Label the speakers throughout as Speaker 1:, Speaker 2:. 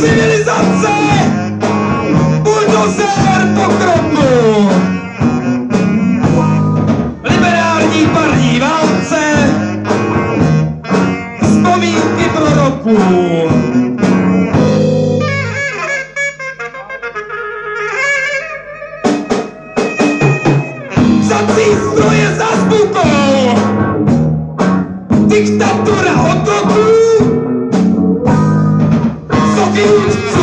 Speaker 1: civilizace. Buldozer pokroku liberální parní válce. Vzpomínky proroků. Psací stroje za sputou Diktatura otroků you.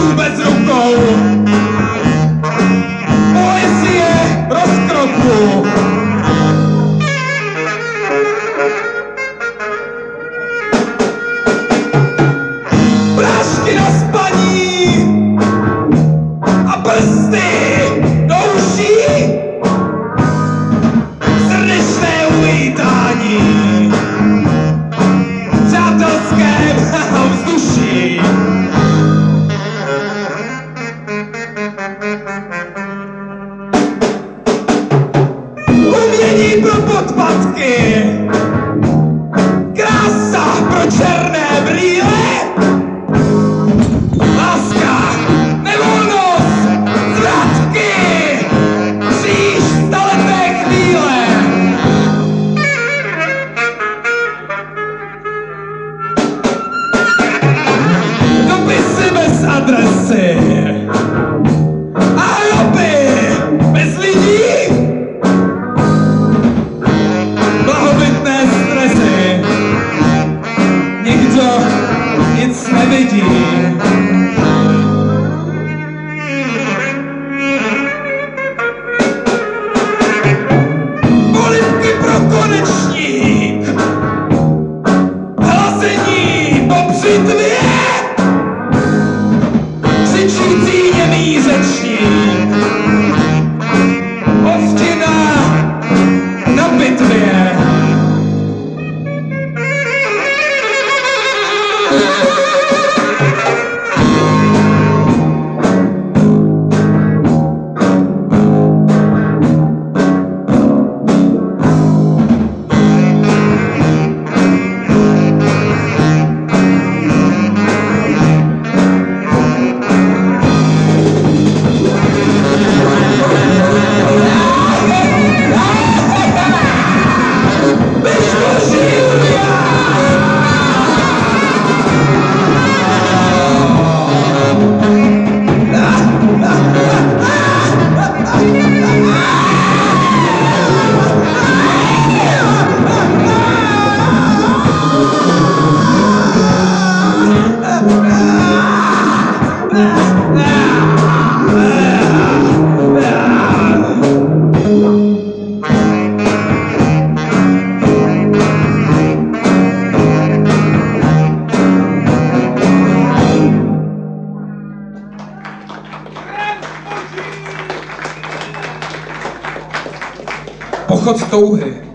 Speaker 1: Líbí propad! Сонечні! 我觉得都会。